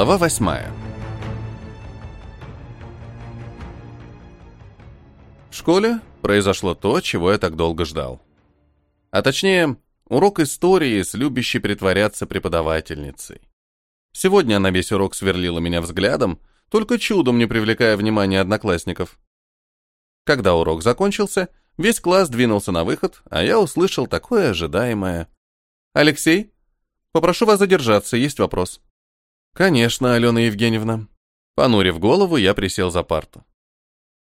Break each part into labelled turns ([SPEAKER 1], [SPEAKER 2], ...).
[SPEAKER 1] Глава восьмая. В школе произошло то, чего я так долго ждал. А точнее, урок истории с любящей притворяться преподавательницей. Сегодня она весь урок сверлила меня взглядом, только чудом не привлекая внимания одноклассников. Когда урок закончился, весь класс двинулся на выход, а я услышал такое ожидаемое. «Алексей, попрошу вас задержаться, есть вопрос». «Конечно, Алена Евгеньевна». Понурив голову, я присел за парту.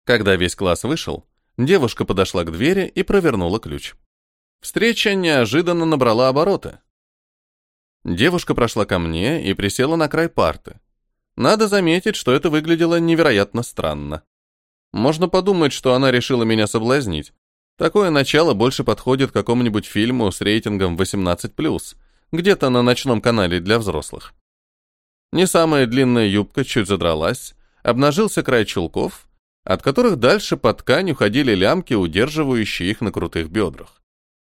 [SPEAKER 1] Когда весь класс вышел, девушка подошла к двери и провернула ключ. Встреча неожиданно набрала обороты. Девушка прошла ко мне и присела на край парты. Надо заметить, что это выглядело невероятно странно. Можно подумать, что она решила меня соблазнить. Такое начало больше подходит какому-нибудь фильму с рейтингом 18+, где-то на ночном канале для взрослых. Не самая длинная юбка чуть задралась, обнажился край чулков, от которых дальше по ткань уходили лямки, удерживающие их на крутых бедрах.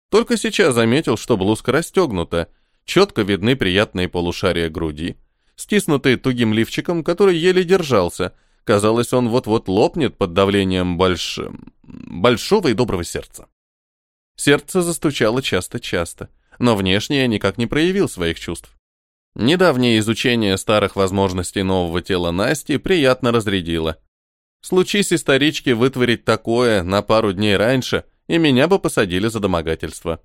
[SPEAKER 1] Только сейчас заметил, что блузка расстегнута, четко видны приятные полушария груди, стиснутые тугим лифчиком, который еле держался. Казалось, он вот-вот лопнет под давлением больш... большого и доброго сердца. Сердце застучало часто-часто, но внешне я никак не проявил своих чувств. Недавнее изучение старых возможностей нового тела Насти приятно разрядило. Случись исторички вытворить такое на пару дней раньше, и меня бы посадили за домогательство.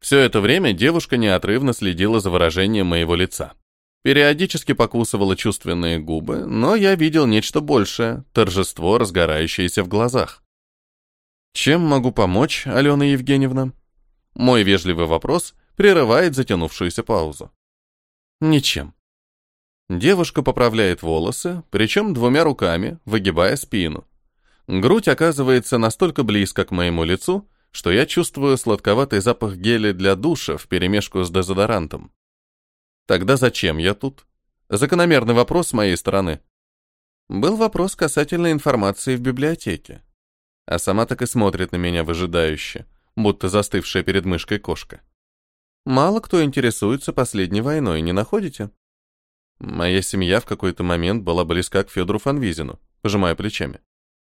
[SPEAKER 1] Все это время девушка неотрывно следила за выражением моего лица. Периодически покусывала чувственные губы, но я видел нечто большее, торжество, разгорающееся в глазах. «Чем могу помочь, Алена Евгеньевна?» Мой вежливый вопрос прерывает затянувшуюся паузу. «Ничем». Девушка поправляет волосы, причем двумя руками, выгибая спину. Грудь оказывается настолько близко к моему лицу, что я чувствую сладковатый запах геля для душа вперемешку с дезодорантом. Тогда зачем я тут? Закономерный вопрос с моей стороны. Был вопрос касательно информации в библиотеке. А сама так и смотрит на меня выжидающе, будто застывшая перед мышкой кошка. Мало кто интересуется последней войной, не находите? Моя семья в какой-то момент была близка к Федору Фанвизину, пожимая плечами.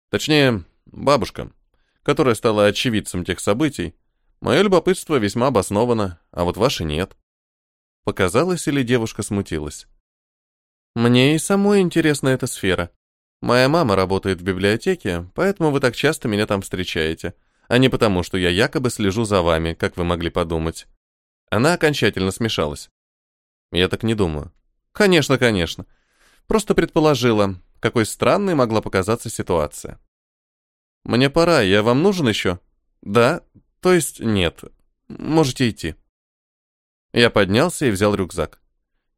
[SPEAKER 1] Точнее, бабушка, которая стала очевидцем тех событий. Мое любопытство весьма обосновано, а вот ваше нет. Показалось или девушка смутилась? Мне и самой интересна эта сфера. Моя мама работает в библиотеке, поэтому вы так часто меня там встречаете, а не потому, что я якобы слежу за вами, как вы могли подумать. Она окончательно смешалась. Я так не думаю. Конечно, конечно. Просто предположила, какой странной могла показаться ситуация. Мне пора, я вам нужен еще? Да, то есть нет. Можете идти. Я поднялся и взял рюкзак.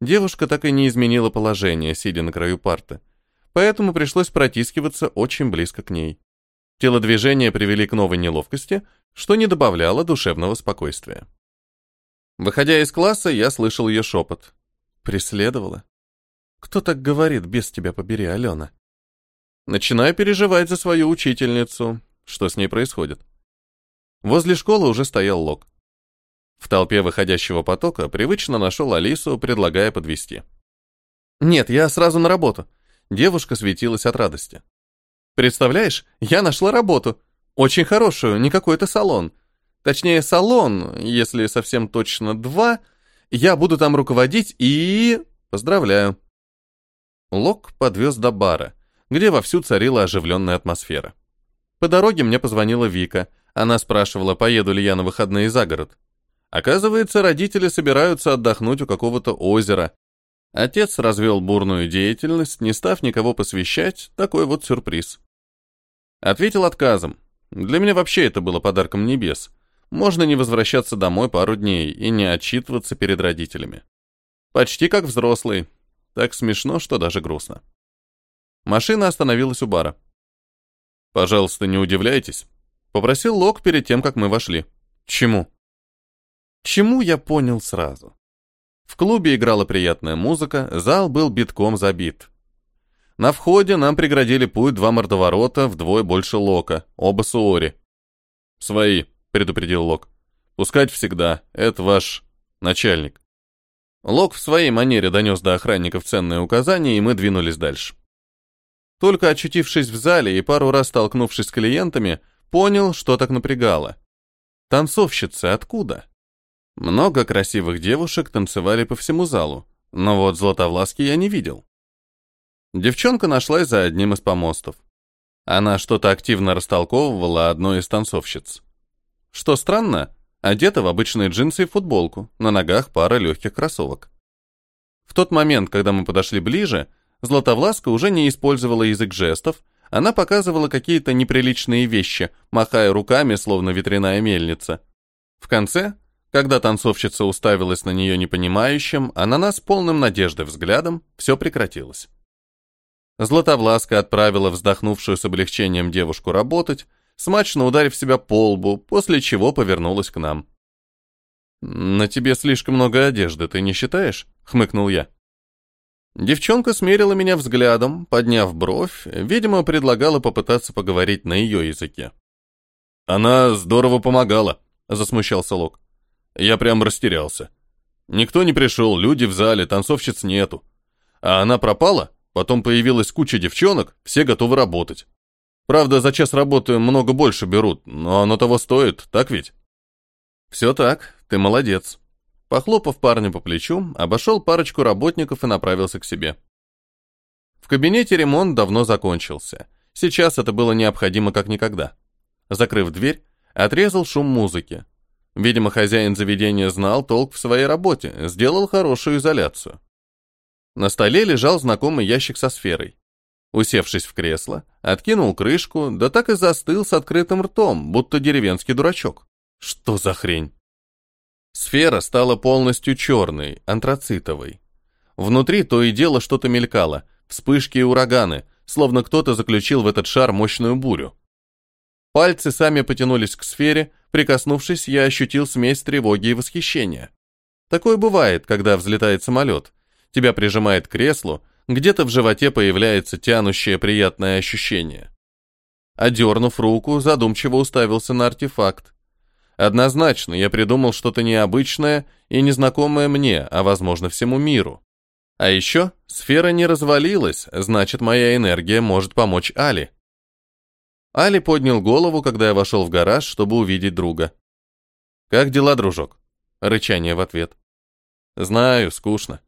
[SPEAKER 1] Девушка так и не изменила положение, сидя на краю парты. Поэтому пришлось протискиваться очень близко к ней. Телодвижения привели к новой неловкости, что не добавляло душевного спокойствия. Выходя из класса, я слышал ее шепот. Преследовала. Кто так говорит, без тебя побери, Алена? Начинаю переживать за свою учительницу. Что с ней происходит? Возле школы уже стоял Лок. В толпе выходящего потока привычно нашел Алису, предлагая подвести. «Нет, я сразу на работу». Девушка светилась от радости. «Представляешь, я нашла работу. Очень хорошую, не какой-то салон. Точнее, салон, если совсем точно два. Я буду там руководить и... Поздравляю». Лок подвез до бара, где вовсю царила оживленная атмосфера. По дороге мне позвонила Вика. Она спрашивала, поеду ли я на выходные за город. Оказывается, родители собираются отдохнуть у какого-то озера. Отец развел бурную деятельность, не став никого посвящать, такой вот сюрприз. Ответил отказом. Для меня вообще это было подарком небес. Можно не возвращаться домой пару дней и не отчитываться перед родителями. Почти как взрослый. Так смешно, что даже грустно. Машина остановилась у бара. «Пожалуйста, не удивляйтесь», — попросил Лок перед тем, как мы вошли. «Чему?» Чему я понял сразу. В клубе играла приятная музыка, зал был битком забит. На входе нам преградили путь два мордоворота, вдвое больше Лока, оба суори. «Свои», — предупредил Лок. «Пускать всегда, это ваш начальник». Лок в своей манере донес до охранников ценные указания, и мы двинулись дальше. Только очутившись в зале и пару раз столкнувшись с клиентами, понял, что так напрягало. Танцовщицы откуда? Много красивых девушек танцевали по всему залу, но вот Златовласки я не видел. Девчонка нашлась за одним из помостов. Она что-то активно растолковывала одной из танцовщиц. Что странно, одета в обычные джинсы и футболку, на ногах пара легких кроссовок. В тот момент, когда мы подошли ближе, Златовласка уже не использовала язык жестов, она показывала какие-то неприличные вещи, махая руками, словно ветряная мельница. В конце, когда танцовщица уставилась на нее непонимающим, а на нас полным надежды взглядом, все прекратилось. Златовласка отправила вздохнувшую с облегчением девушку работать, смачно ударив себя по лбу, после чего повернулась к нам. «На тебе слишком много одежды, ты не считаешь?» — хмыкнул я. Девчонка смерила меня взглядом, подняв бровь, видимо, предлагала попытаться поговорить на ее языке. «Она здорово помогала», — засмущался Лок. Я прям растерялся. Никто не пришел, люди в зале, танцовщиц нету. А она пропала, потом появилась куча девчонок, все готовы работать. Правда, за час работы много больше берут, но оно того стоит, так ведь? Все так, ты молодец. Похлопав парня по плечу, обошел парочку работников и направился к себе. В кабинете ремонт давно закончился. Сейчас это было необходимо как никогда. Закрыв дверь, отрезал шум музыки. Видимо, хозяин заведения знал толк в своей работе, сделал хорошую изоляцию. На столе лежал знакомый ящик со сферой. Усевшись в кресло, откинул крышку, да так и застыл с открытым ртом, будто деревенский дурачок. Что за хрень? Сфера стала полностью черной, антрацитовой. Внутри то и дело что-то мелькало, вспышки и ураганы, словно кто-то заключил в этот шар мощную бурю. Пальцы сами потянулись к сфере, прикоснувшись, я ощутил смесь тревоги и восхищения. Такое бывает, когда взлетает самолет. Тебя прижимает к креслу, где-то в животе появляется тянущее приятное ощущение. Одернув руку, задумчиво уставился на артефакт. Однозначно, я придумал что-то необычное и незнакомое мне, а возможно всему миру. А еще, сфера не развалилась, значит, моя энергия может помочь Али. Али поднял голову, когда я вошел в гараж, чтобы увидеть друга. «Как дела, дружок?» Рычание в ответ. «Знаю, скучно.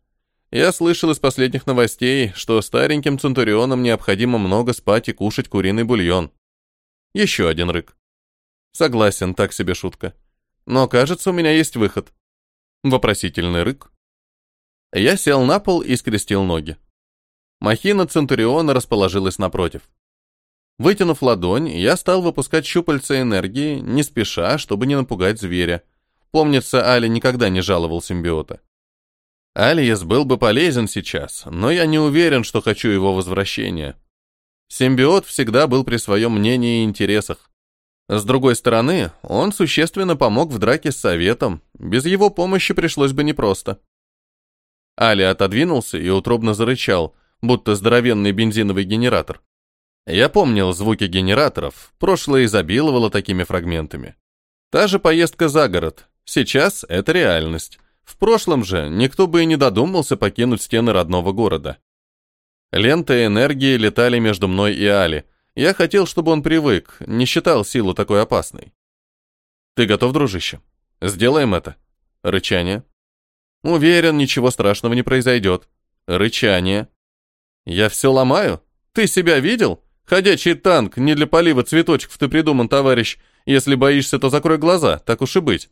[SPEAKER 1] Я слышал из последних новостей, что стареньким центурионам необходимо много спать и кушать куриный бульон. Еще один рык. Согласен, так себе шутка. Но кажется, у меня есть выход. Вопросительный рык. Я сел на пол и скрестил ноги. Махина Центуриона расположилась напротив. Вытянув ладонь, я стал выпускать щупальца энергии, не спеша, чтобы не напугать зверя. Помнится, Али никогда не жаловал симбиота. Алиес был бы полезен сейчас, но я не уверен, что хочу его возвращения. Симбиот всегда был при своем мнении и интересах. С другой стороны, он существенно помог в драке с Советом, без его помощи пришлось бы непросто. Али отодвинулся и утробно зарычал, будто здоровенный бензиновый генератор. Я помнил звуки генераторов, прошлое изобиловало такими фрагментами. Та же поездка за город, сейчас это реальность. В прошлом же никто бы и не додумался покинуть стены родного города. Ленты энергии летали между мной и Али. Я хотел, чтобы он привык, не считал силу такой опасной. «Ты готов, дружище? Сделаем это». Рычание. «Уверен, ничего страшного не произойдет». Рычание. «Я все ломаю? Ты себя видел? Ходячий танк, не для полива цветочков ты придуман, товарищ. Если боишься, то закрой глаза, так уж и быть».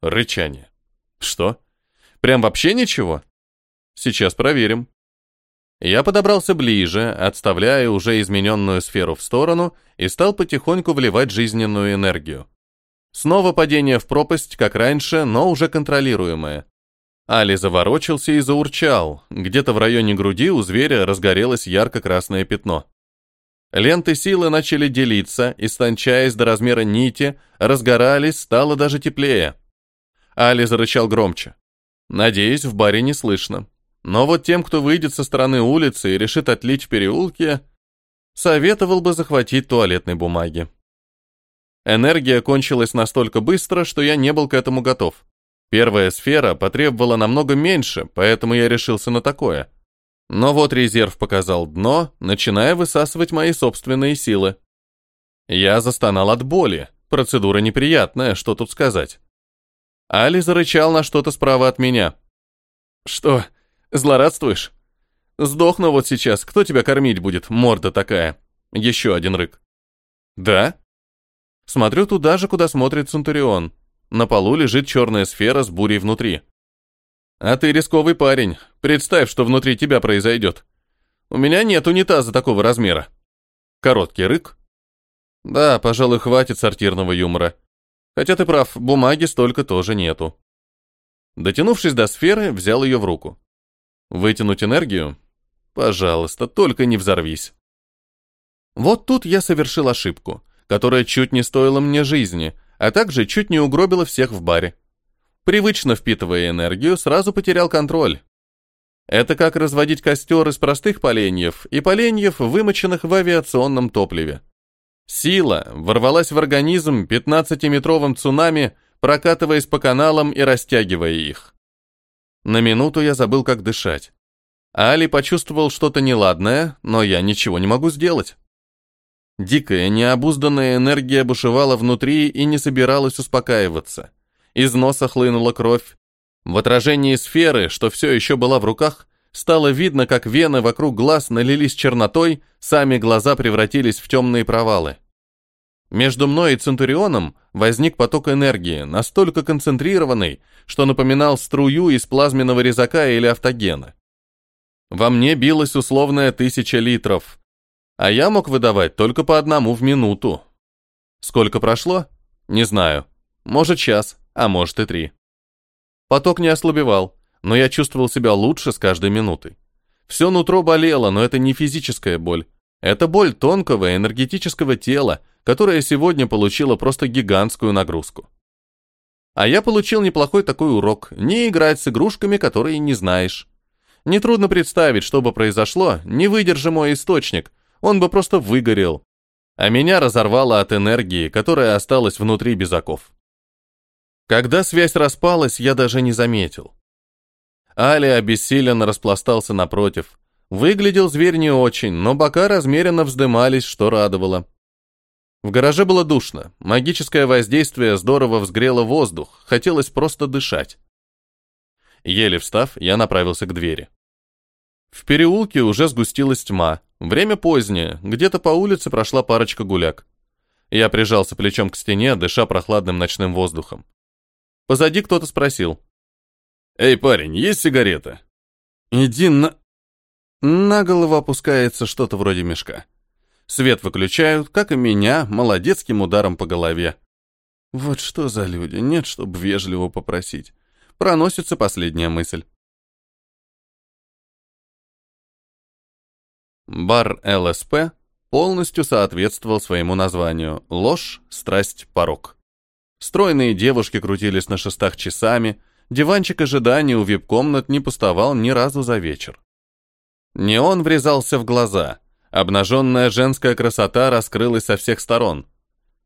[SPEAKER 1] Рычание. «Что?» Прям вообще ничего? Сейчас проверим. Я подобрался ближе, отставляя уже измененную сферу в сторону и стал потихоньку вливать жизненную энергию. Снова падение в пропасть, как раньше, но уже контролируемое. Али заворочился и заурчал. Где-то в районе груди у зверя разгорелось ярко-красное пятно. Ленты силы начали делиться, истончаясь до размера нити, разгорались, стало даже теплее. Али зарычал громче. Надеюсь, в баре не слышно. Но вот тем, кто выйдет со стороны улицы и решит отлить в переулке, советовал бы захватить туалетной бумаги. Энергия кончилась настолько быстро, что я не был к этому готов. Первая сфера потребовала намного меньше, поэтому я решился на такое. Но вот резерв показал дно, начиная высасывать мои собственные силы. Я застонал от боли. Процедура неприятная, что тут сказать. Али зарычал на что-то справа от меня. «Что, злорадствуешь? Сдохну вот сейчас, кто тебя кормить будет, морда такая?» Еще один рык. «Да?» Смотрю туда же, куда смотрит Центурион. На полу лежит черная сфера с бурей внутри. «А ты рисковый парень. Представь, что внутри тебя произойдет. У меня нет унитаза такого размера». Короткий рык. «Да, пожалуй, хватит сортирного юмора. Хотя ты прав, бумаги столько тоже нету». Дотянувшись до сферы, взял ее в руку. «Вытянуть энергию? Пожалуйста, только не взорвись». Вот тут я совершил ошибку, которая чуть не стоила мне жизни, а также чуть не угробила всех в баре. Привычно впитывая энергию, сразу потерял контроль. Это как разводить костер из простых поленьев и поленьев, вымоченных в авиационном топливе. Сила ворвалась в организм 15-метровым цунами, прокатываясь по каналам и растягивая их. На минуту я забыл, как дышать. Али почувствовал что-то неладное, но я ничего не могу сделать. Дикая, необузданная энергия бушевала внутри и не собиралась успокаиваться. Из носа хлынула кровь. В отражении сферы, что все еще была в руках, стало видно, как вены вокруг глаз налились чернотой, сами глаза превратились в темные провалы. Между мной и Центурионом возник поток энергии, настолько концентрированный, что напоминал струю из плазменного резака или автогена. Во мне билась условная тысяча литров, а я мог выдавать только по одному в минуту. Сколько прошло? Не знаю. Может, час, а может и три. Поток не ослабевал, но я чувствовал себя лучше с каждой минутой. Все нутро болело, но это не физическая боль. Это боль тонкого энергетического тела, которое сегодня получило просто гигантскую нагрузку. А я получил неплохой такой урок – не играть с игрушками, которые не знаешь. Нетрудно представить, что бы произошло, не выдержи мой источник – он бы просто выгорел. А меня разорвало от энергии, которая осталась внутри без оков. Когда связь распалась, я даже не заметил. Али обессиленно распластался напротив. Выглядел зверь не очень, но бока размеренно вздымались, что радовало. В гараже было душно, магическое воздействие здорово взгрело воздух, хотелось просто дышать. Еле встав, я направился к двери. В переулке уже сгустилась тьма, Время позднее, где-то по улице прошла парочка гуляк. Я прижался плечом к стене, дыша прохладным ночным воздухом. Позади кто-то спросил. «Эй, парень, есть сигарета?» «Иди на...» На голову опускается что-то вроде мешка. Свет выключают, как и меня, молодецким ударом по голове. Вот что за люди, нет, чтобы вежливо попросить. Проносится последняя мысль. Бар ЛСП полностью соответствовал своему названию «Ложь, страсть, порог». Стройные девушки крутились на шестах часами, диванчик ожидания у вип-комнат не пустовал ни разу за вечер. Неон врезался в глаза, обнаженная женская красота раскрылась со всех сторон.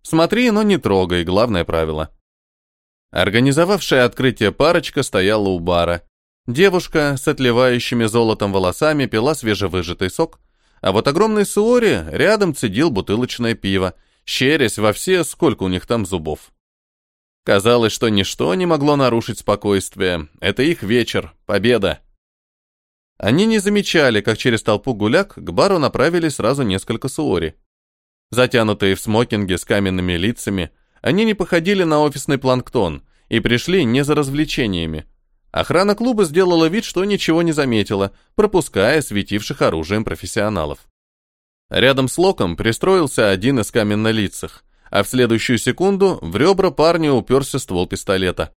[SPEAKER 1] Смотри, но не трогай, главное правило. Организовавшая открытие парочка стояла у бара. Девушка с отливающими золотом волосами пила свежевыжатый сок, а вот огромный Суори рядом цедил бутылочное пиво, щерясь во все, сколько у них там зубов. Казалось, что ничто не могло нарушить спокойствие. Это их вечер, победа. Они не замечали, как через толпу гуляк к бару направили сразу несколько суори. Затянутые в смокинги с каменными лицами, они не походили на офисный планктон и пришли не за развлечениями. Охрана клуба сделала вид, что ничего не заметила, пропуская светивших оружием профессионалов. Рядом с Локом пристроился один из каменнолицых, а в следующую секунду в ребра парня уперся ствол пистолета.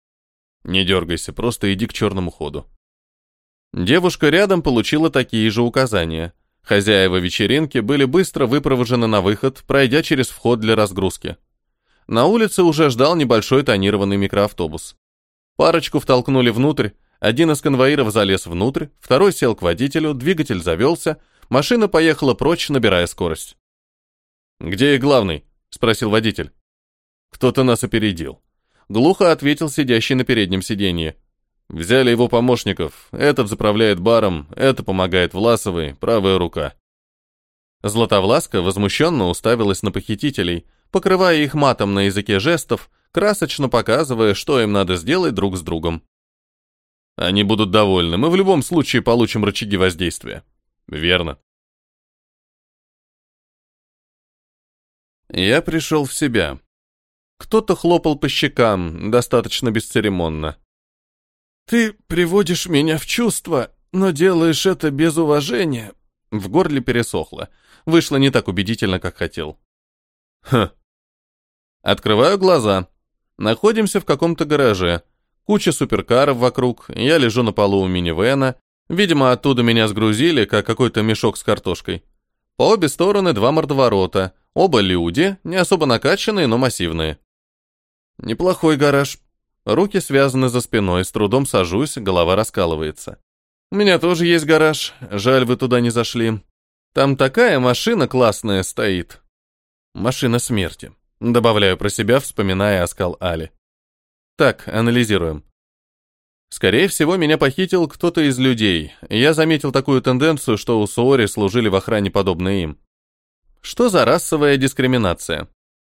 [SPEAKER 1] «Не дергайся, просто иди к черному ходу». Девушка рядом получила такие же указания. Хозяева вечеринки были быстро выпровожены на выход, пройдя через вход для разгрузки. На улице уже ждал небольшой тонированный микроавтобус. Парочку втолкнули внутрь, один из конвоиров залез внутрь, второй сел к водителю, двигатель завелся, машина поехала прочь, набирая скорость. «Где их главный?» — спросил водитель. «Кто-то нас опередил. глухо ответил сидящий на переднем сиденье. Взяли его помощников. Этот заправляет баром, это помогает Власовой, правая рука. Златовласка возмущенно уставилась на похитителей, покрывая их матом на языке жестов, красочно показывая, что им надо сделать друг с другом. Они будут довольны, мы в любом случае получим рычаги воздействия. Верно. Я пришел в себя. Кто-то хлопал по щекам, достаточно бесцеремонно. «Ты приводишь меня в чувство, но делаешь это без уважения». В горле пересохло. Вышло не так убедительно, как хотел. Хм. Открываю глаза. Находимся в каком-то гараже. Куча суперкаров вокруг, я лежу на полу у минивэна. Видимо, оттуда меня сгрузили, как какой-то мешок с картошкой. По обе стороны два мордоворота. Оба люди, не особо накачанные, но массивные. Неплохой гараж, Руки связаны за спиной, с трудом сажусь, голова раскалывается. У меня тоже есть гараж, жаль, вы туда не зашли. Там такая машина классная стоит. Машина смерти. Добавляю про себя, вспоминая оскал Али. Так, анализируем. Скорее всего, меня похитил кто-то из людей. Я заметил такую тенденцию, что у Суори служили в охране подобные им. Что за расовая дискриминация?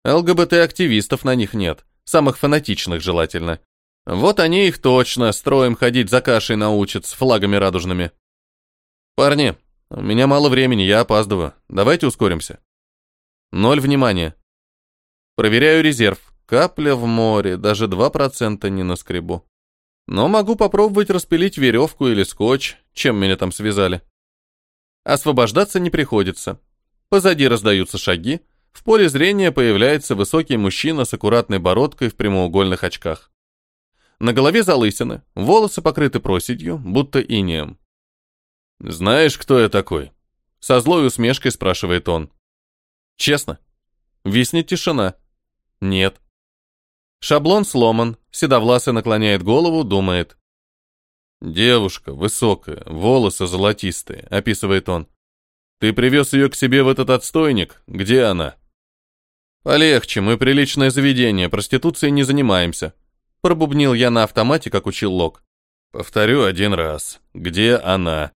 [SPEAKER 1] ЛГБТ-активистов на них нет. Самых фанатичных желательно. Вот они их точно строем ходить за кашей научат с флагами радужными. Парни, у меня мало времени, я опаздываю. Давайте ускоримся. Ноль внимания. Проверяю резерв. Капля в море, даже 2% не наскребу. Но могу попробовать распилить веревку или скотч, чем меня там связали. Освобождаться не приходится. Позади раздаются шаги, в поле зрения появляется высокий мужчина с аккуратной бородкой в прямоугольных очках. На голове залысины, волосы покрыты проседью, будто инеем. «Знаешь, кто я такой?» Со злой усмешкой спрашивает он. «Честно?» Виснет тишина. «Нет». Шаблон сломан, седовласый наклоняет голову, думает. «Девушка, высокая, волосы золотистые», — описывает он. «Ты привез ее к себе в этот отстойник? Где она?» «Полегче, мы приличное заведение, проституцией не занимаемся», пробубнил я на автомате, как учил Лок. «Повторю один раз. Где она?»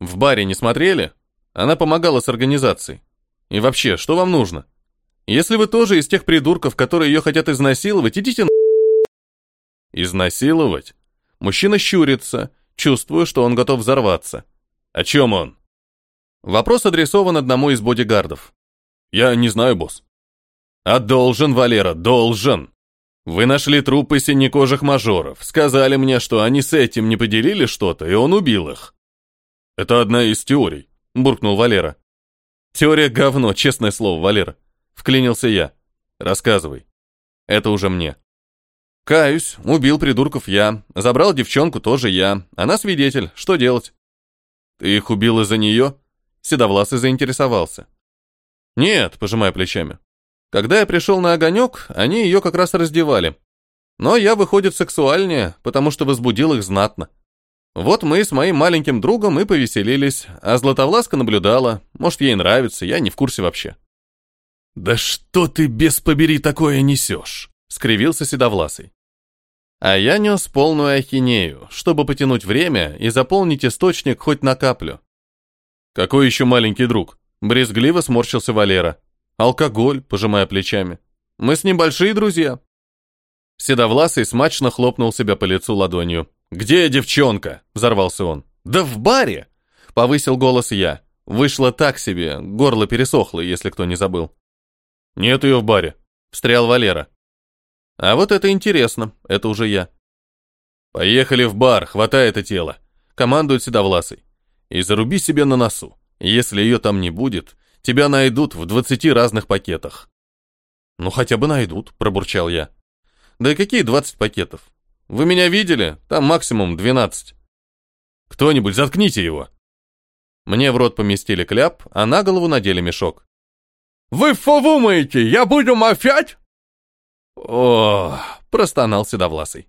[SPEAKER 1] «В баре не смотрели? Она помогала с организацией. И вообще, что вам нужно? Если вы тоже из тех придурков, которые ее хотят изнасиловать, идите на...» «Изнасиловать?» Мужчина щурится, чувствую, что он готов взорваться. «О чем он?» Вопрос адресован одному из бодигардов. «Я не знаю, босс». А должен, Валера, должен. Вы нашли трупы синекожих мажоров, сказали мне, что они с этим не поделили что-то, и он убил их. Это одна из теорий, буркнул Валера. Теория говно, честное слово, Валера. Вклинился я. Рассказывай. Это уже мне. Каюсь, убил придурков я, забрал девчонку тоже я, она свидетель, что делать? Ты их убил из-за нее? Седовласый заинтересовался. Нет, пожимая плечами. Когда я пришел на огонек, они ее как раз раздевали. Но я, выходит, сексуальнее, потому что возбудил их знатно. Вот мы с моим маленьким другом и повеселились, а Златовласка наблюдала. Может, ей нравится, я не в курсе вообще. «Да что ты, без побери, такое несешь?» — скривился Седовласый. А я нес полную ахинею, чтобы потянуть время и заполнить источник хоть на каплю. «Какой еще маленький друг?» — брезгливо сморщился Валера. Алкоголь, пожимая плечами. Мы с ним большие друзья. Седовласый смачно хлопнул себя по лицу ладонью. «Где девчонка?» – взорвался он. «Да в баре!» – повысил голос я. Вышло так себе, горло пересохло, если кто не забыл. «Нет ее в баре», – встрял Валера. «А вот это интересно, это уже я». «Поехали в бар, хватай это тело», – командует Седовласый. «И заруби себе на носу. Если ее там не будет, Тебя найдут в двадцати разных пакетах». «Ну, хотя бы найдут», — пробурчал я. «Да и какие двадцать пакетов? Вы меня видели? Там максимум двенадцать». «Кто-нибудь, заткните его!» Мне в рот поместили кляп, а на голову надели мешок. «Вы что я буду мафять?» «О, простонал Седовласый.